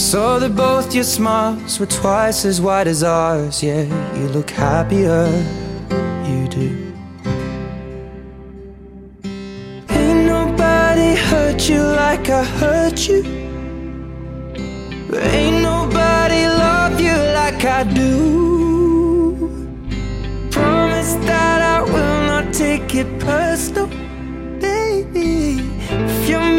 saw that both your smiles were twice as wide as ours. Yeah, you look happier, you do. Ain't nobody hurt you like I hurt you. Ain't nobody love you like I do. Promise that I will not take it personal, baby. If you're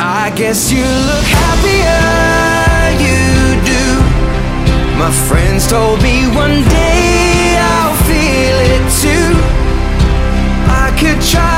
I guess you look happier, you do. My friends told me one day I'll feel it too. I could try